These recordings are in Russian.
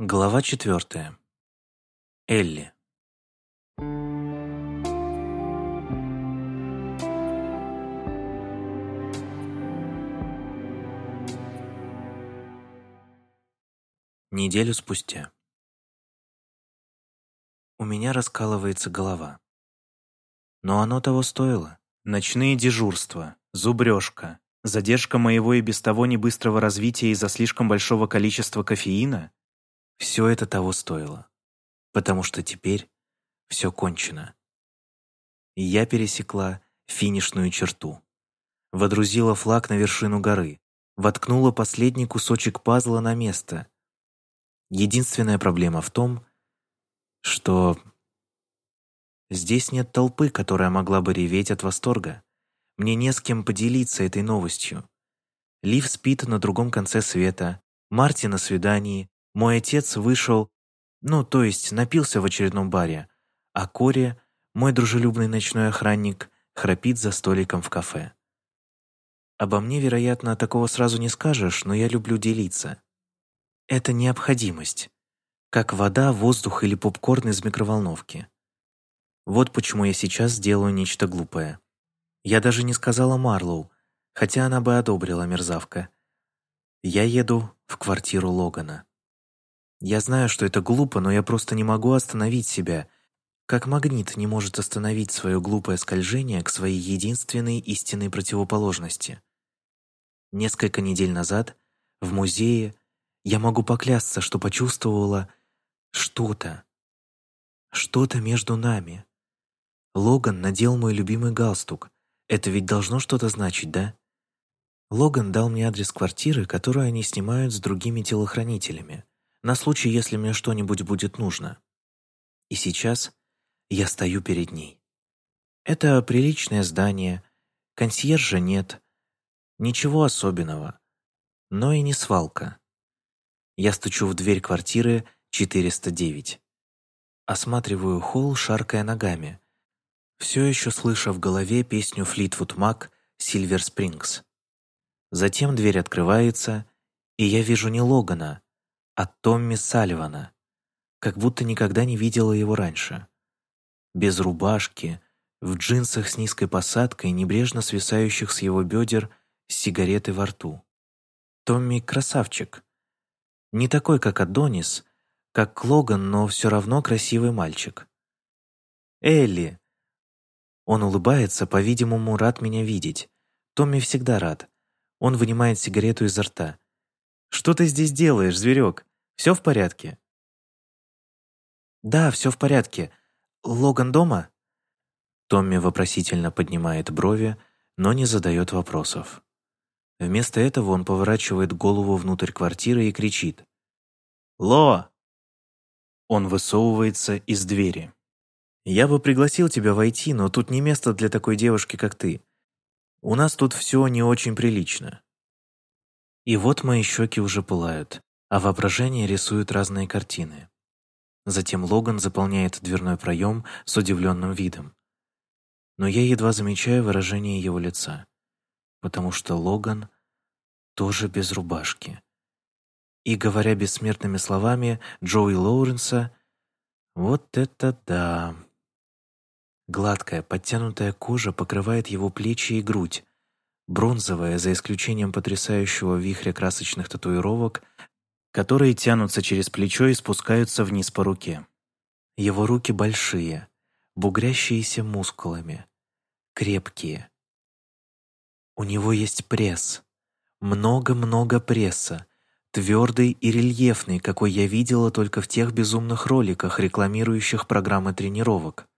Глава четвертая. Элли. Неделю спустя. У меня раскалывается голова. Но оно того стоило. Ночные дежурства, зубрежка, задержка моего и без того небыстрого развития из-за слишком большого количества кофеина — все это того стоило. Потому что теперь все кончено. И я пересекла финишную черту. Водрузила флаг на вершину горы, воткнула последний кусочек пазла на место. Единственная проблема в том, что здесь нет толпы, которая могла бы реветь от восторга. Мне не с кем поделиться этой новостью. Лив спит на другом конце света, Марти на свидании, мой отец вышел, ну, то есть напился в очередном баре, а Кори, мой дружелюбный ночной охранник, храпит за столиком в кафе. Обо мне, вероятно, такого сразу не скажешь, но я люблю делиться. Это необходимость, как вода, воздух или попкорн из микроволновки. Вот почему я сейчас сделаю нечто глупое. Я даже не сказала Марлоу, хотя она бы одобрила мерзавка. Я еду в квартиру Логана. Я знаю, что это глупо, но я просто не могу остановить себя, как магнит не может остановить свое глупое скольжение к своей единственной истинной противоположности. Несколько недель назад в музее я могу поклясться, что почувствовала что-то, что-то между нами. Логан надел мой любимый галстук, это ведь должно что-то значить, да? Логан дал мне адрес квартиры, которую они снимают с другими телохранителями, на случай, если мне что-нибудь будет нужно. И сейчас я стою перед ней. Это приличное здание, консьержа нет, ничего особенного, но и не свалка. Я стучу в дверь квартиры 409. Осматриваю холл, шаркая ногами, все еще слыша в голове песню Флитвуд Мак «Сильвер Спрингс». Затем дверь открывается, и я вижу не Логана, а Томми Салливана, как будто никогда не видела его раньше. Без рубашки, в джинсах с низкой посадкой, небрежно свисающих с его бедер, с сигаретой во рту. Томми — красавчик. Не такой, как Адонис, как Логан, но все равно красивый мальчик. «Элли!» Он улыбается, по-видимому, рад меня видеть. Томми всегда рад. Он вынимает сигарету изо рта. «Что ты здесь делаешь, зверек? Все в порядке?» «Да, все в порядке. Логан дома?» Томми вопросительно поднимает брови, но не задает вопросов. Вместо этого он поворачивает голову внутрь квартиры и кричит. «Ло!» Он высовывается из двери. Я бы пригласил тебя войти, но тут не место для такой девушки, как ты. У нас тут все не очень прилично». И вот мои щеки уже пылают, а воображение рисует разные картины. Затем Логан заполняет дверной проем с удивленным видом. Но я едва замечаю выражение его лица, потому что Логан тоже без рубашки. И, говоря бессмертными словами Джоуи Лоуренса, «Вот это да!» Гладкая, подтянутая кожа покрывает его плечи и грудь. Бронзовая, за исключением потрясающего вихря красочных татуировок, которые тянутся через плечо и спускаются вниз по руке. Его руки большие, бугрящиеся мускулами, крепкие. У него есть пресс. Много-много пресса, твердый и рельефный, какой я видела только в тех безумных роликах, рекламирующих программы тренировок.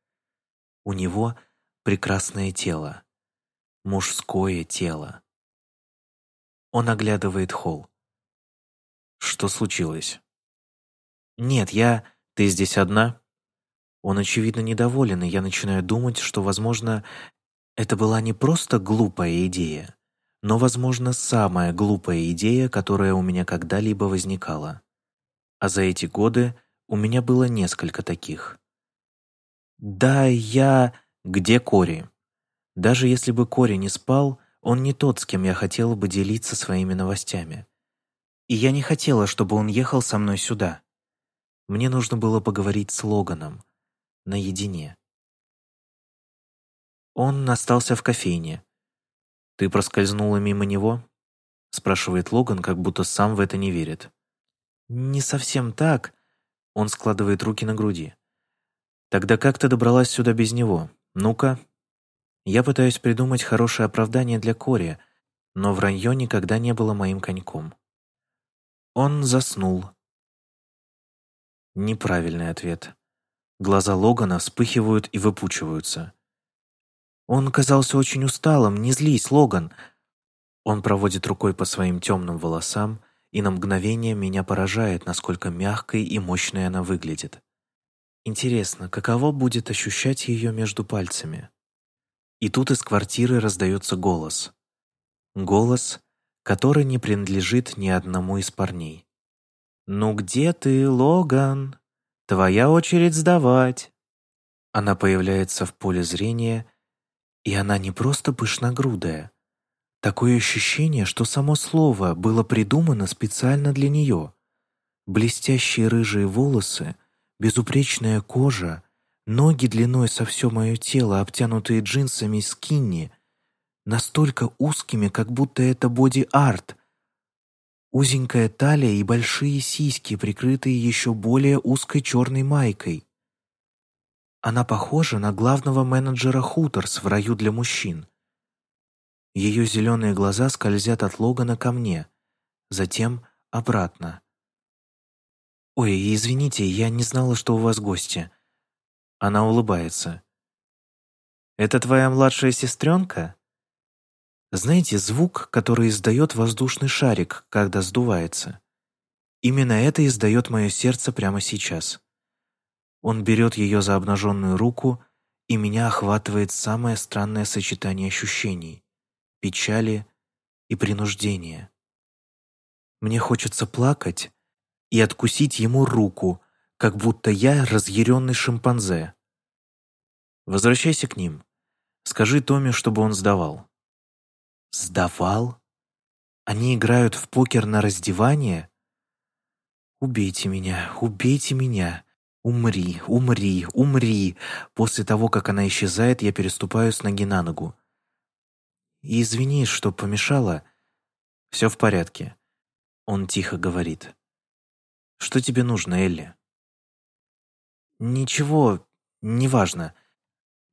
У него прекрасное тело, мужское тело. Он оглядывает холл. Что случилось? Нет, я... Ты здесь одна? Он, очевидно, недоволен, и я начинаю думать, что, возможно, это была не просто глупая идея, но, возможно, самая глупая идея, которая у меня когда-либо возникала. А за эти годы у меня было несколько таких. «Да, я...» «Где Кори?» Даже если бы Кори не спал, он не тот, с кем я хотела бы делиться своими новостями. И я не хотела, чтобы он ехал со мной сюда. Мне нужно было поговорить с Логаном. Наедине. Он остался в кофейне. «Ты проскользнула мимо него?» спрашивает Логан, как будто сам в это не верит. «Не совсем так», — он складывает руки на груди. «Тогда как ты добралась сюда без него? Ну-ка». Я пытаюсь придумать хорошее оправдание для Кори, но вранье никогда не было моим коньком. Он заснул. Неправильный ответ. Глаза Логана вспыхивают и выпучиваются. Он казался очень усталым, не злись, Логан. Он проводит рукой по своим темным волосам, и на мгновение меня поражает, насколько мягкой и мощной она выглядит. Интересно, каково будет ощущать ее между пальцами? И тут из квартиры раздается голос. Голос, который не принадлежит ни одному из парней. «Ну где ты, Логан? Твоя очередь сдавать!» Она появляется в поле зрения, и она не просто пышногрудая. Такое ощущение, что само слово было придумано специально для нее. Блестящие рыжие волосы, безупречная кожа, ноги длиной со все мое тело, обтянутые джинсами скинни, настолько узкими, как будто это боди-арт, узенькая талия и большие сиськи, прикрытые еще более узкой черной майкой. Она похожа на главного менеджера Хуторс в раю для мужчин. Ее зеленые глаза скользят от Логана ко мне, затем обратно. «Ой, извините, я не знала, что у вас гости». Она улыбается. «Это твоя младшая сестренка?» Знаете, звук, который издает воздушный шарик, когда сдувается? Именно это издает мое сердце прямо сейчас. Он берет ее за обнаженную руку, и меня охватывает самое странное сочетание ощущений — печали и принуждения. Мне хочется плакать и откусить ему руку, как будто я разъяренный шимпанзе. Возвращайся к ним. Скажи Томе, чтобы он сдавал. Сдавал? Они играют в покер на раздевание? Убейте меня, убейте меня. Умри, умри, умри. После того, как она исчезает, я переступаю с ноги на ногу. Извини, что помешала. Все в порядке. Он тихо говорит. Что тебе нужно, Элли? Ничего, неважно.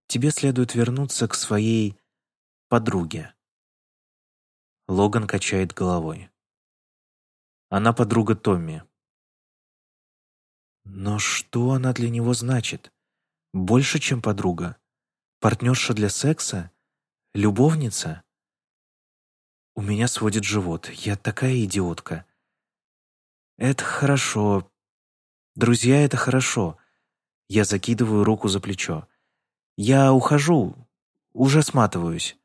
Тебе следует вернуться к своей подруге. Логан качает головой. Она подруга Томми. Но что она для него значит? Больше, чем подруга? Партнерша для секса? Любовница? У меня сводит живот. Я такая идиотка. Это хорошо. Друзья, это хорошо. Я закидываю руку за плечо. Я ухожу. Уже сматываюсь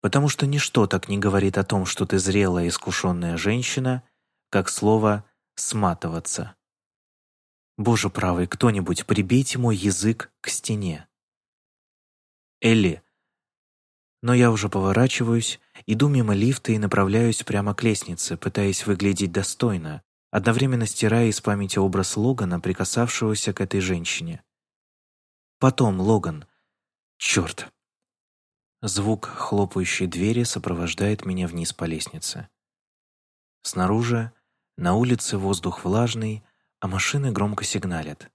потому что ничто так не говорит о том, что ты зрелая искушенная женщина, как слово «сматываться». Боже правый, кто-нибудь прибейте мой язык к стене. Элли. Но я уже поворачиваюсь, иду мимо лифта и направляюсь прямо к лестнице, пытаясь выглядеть достойно, одновременно стирая из памяти образ Логана, прикасавшегося к этой женщине. Потом, Логан. Черт, Звук хлопающей двери сопровождает меня вниз по лестнице. Снаружи, на улице воздух влажный, а машины громко сигналят.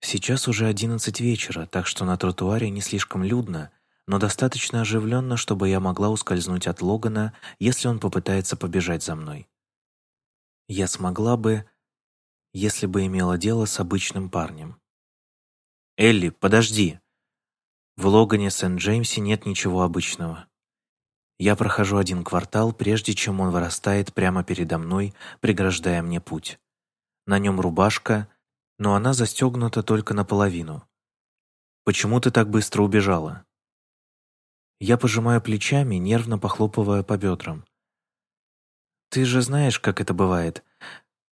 Сейчас уже одиннадцать вечера, так что на тротуаре не слишком людно, но достаточно оживленно, чтобы я могла ускользнуть от Логана, если он попытается побежать за мной. Я смогла бы, если бы имела дело с обычным парнем. «Элли, подожди!» В Логане Сент-Джеймсе нет ничего обычного. Я прохожу один квартал, прежде чем он вырастает прямо передо мной, преграждая мне путь. На нем рубашка, но она застегнута только наполовину. «Почему ты так быстро убежала?» Я пожимаю плечами, нервно похлопывая по бедрам. «Ты же знаешь, как это бывает.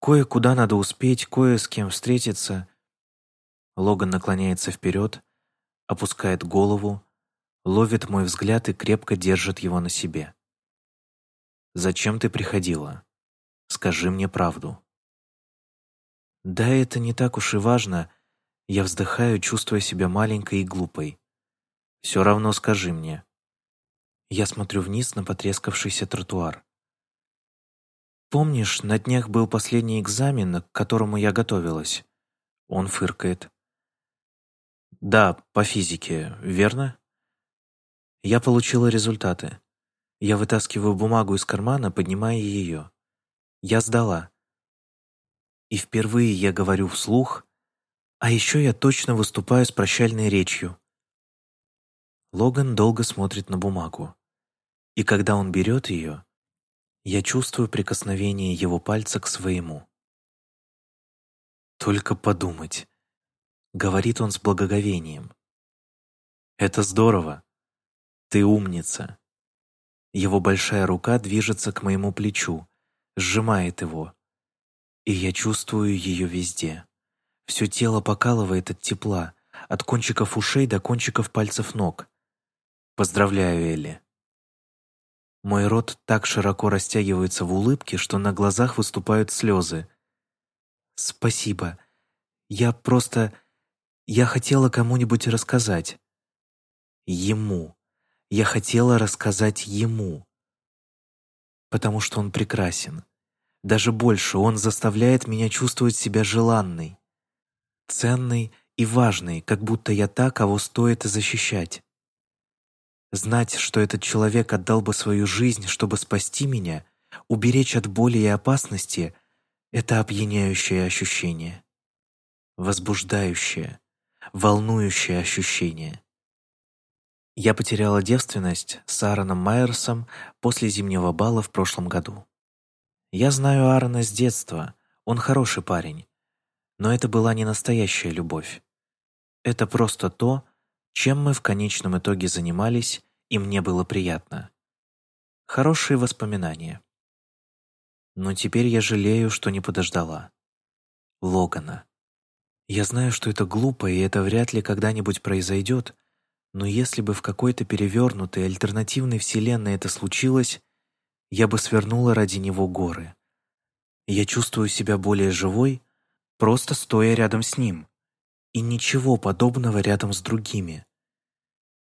Кое-куда надо успеть, кое с кем встретиться». Логан наклоняется вперед, опускает голову, ловит мой взгляд и крепко держит его на себе. «Зачем ты приходила? Скажи мне правду». Да, это не так уж и важно. Я вздыхаю, чувствуя себя маленькой и глупой. Все равно скажи мне. Я смотрю вниз на потрескавшийся тротуар. Помнишь, на днях был последний экзамен, к которому я готовилась? Он фыркает. Да, по физике, верно? Я получила результаты. Я вытаскиваю бумагу из кармана, поднимая ее. Я сдала. И впервые я говорю вслух, а еще я точно выступаю с прощальной речью. Логан долго смотрит на бумагу. И когда он берет ее, я чувствую прикосновение его пальца к своему. «Только подумать», — говорит он с благоговением. «Это здорово. Ты умница». Его большая рука движется к моему плечу, сжимает его. И я чувствую ее везде. Все тело покалывает от тепла, от кончиков ушей до кончиков пальцев ног. Поздравляю, Элли. Мой рот так широко растягивается в улыбке, что на глазах выступают слезы. «Спасибо. Я просто... Я хотела кому-нибудь рассказать. Ему. Я хотела рассказать ему. Потому что он прекрасен. Даже больше, он заставляет меня чувствовать себя желанной, ценной и важной, как будто я та, кого стоит защищать. Знать, что этот человек отдал бы свою жизнь, чтобы спасти меня, уберечь от боли и опасности — это опьяняющее ощущение. Возбуждающее, волнующее ощущение. Я потеряла девственность с Аароном Майерсом после зимнего бала в прошлом году. Я знаю Аарона с детства, он хороший парень, но это была не настоящая любовь. Это просто то, чем мы в конечном итоге занимались, и мне было приятно. Хорошие воспоминания. Но теперь я жалею, что не подождала. Логана. Я знаю, что это глупо, и это вряд ли когда-нибудь произойдет, но если бы в какой-то перевернутой альтернативной вселенной это случилось, я бы свернула ради него горы. Я чувствую себя более живой, просто стоя рядом с ним, и ничего подобного рядом с другими.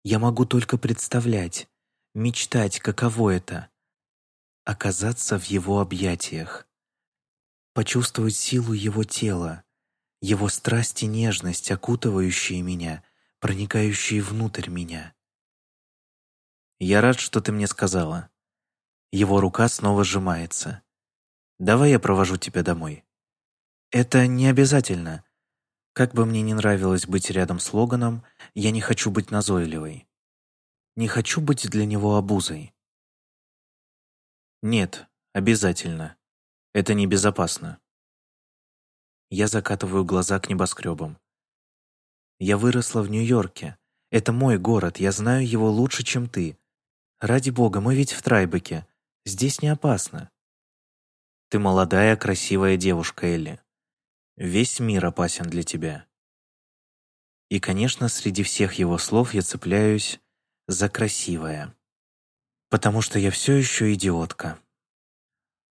Я могу только представлять, мечтать, каково это — оказаться в его объятиях, почувствовать силу его тела, его страсть и нежность, окутывающие меня, проникающие внутрь меня. «Я рад, что ты мне сказала». Его рука снова сжимается. «Давай я провожу тебя домой». «Это не обязательно», как бы мне ни нравилось быть рядом с Логаном, я не хочу быть назойливой. Не хочу быть для него обузой. Нет, обязательно. Это небезопасно. Я закатываю глаза к небоскребам. Я выросла в Нью-Йорке. Это мой город, я знаю его лучше, чем ты. Ради бога, мы ведь в Трайбеке. Здесь не опасно. Ты молодая, красивая девушка, Элли. Весь мир опасен для тебя. И, конечно, среди всех его слов я цепляюсь за красивое. Потому что я все еще идиотка.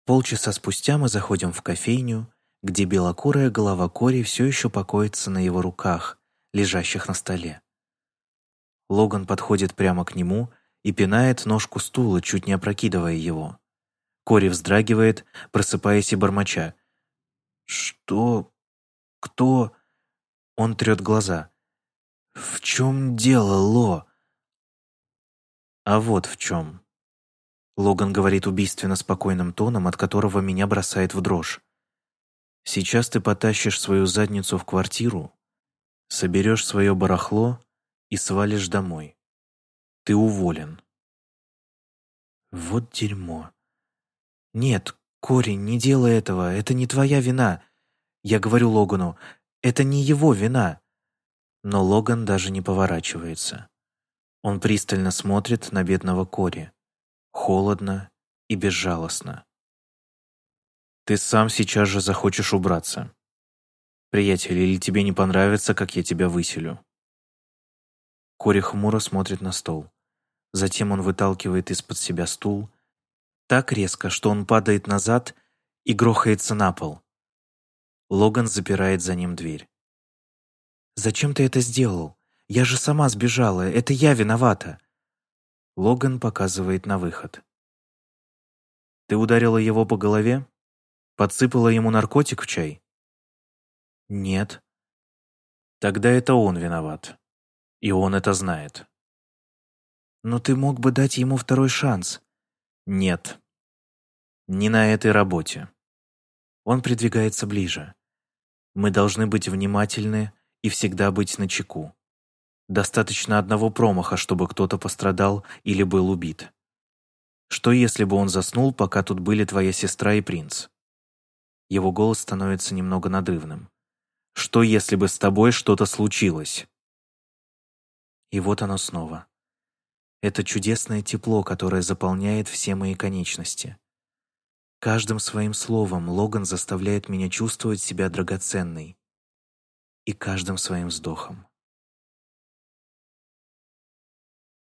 Полчаса спустя мы заходим в кофейню, где белокурая голова Кори все еще покоится на его руках, лежащих на столе. Логан подходит прямо к нему и пинает ножку стула, чуть не опрокидывая его. Кори вздрагивает, просыпаясь и бормоча. «Что кто...» Он трет глаза. «В чем дело, Ло?» «А вот в чем». Логан говорит убийственно спокойным тоном, от которого меня бросает в дрожь. «Сейчас ты потащишь свою задницу в квартиру, соберешь свое барахло и свалишь домой. Ты уволен». Вот дерьмо. «Нет, Корень, не делай этого, это не твоя вина. Я говорю Логану, это не его вина. Но Логан даже не поворачивается. Он пристально смотрит на бедного Кори. Холодно и безжалостно. Ты сам сейчас же захочешь убраться. Приятель, или тебе не понравится, как я тебя выселю? Кори хмуро смотрит на стол. Затем он выталкивает из-под себя стул так резко, что он падает назад и грохается на пол. Логан запирает за ним дверь. «Зачем ты это сделал? Я же сама сбежала, это я виновата!» Логан показывает на выход. «Ты ударила его по голове? Подсыпала ему наркотик в чай?» «Нет». «Тогда это он виноват. И он это знает». «Но ты мог бы дать ему второй шанс». «Нет. Не на этой работе». Он придвигается ближе. Мы должны быть внимательны и всегда быть начеку. Достаточно одного промаха, чтобы кто-то пострадал или был убит. Что если бы он заснул, пока тут были твоя сестра и принц? Его голос становится немного надрывным. Что если бы с тобой что-то случилось? И вот оно снова. Это чудесное тепло, которое заполняет все мои конечности. Каждым своим словом Логан заставляет меня чувствовать себя драгоценной. И каждым своим вздохом.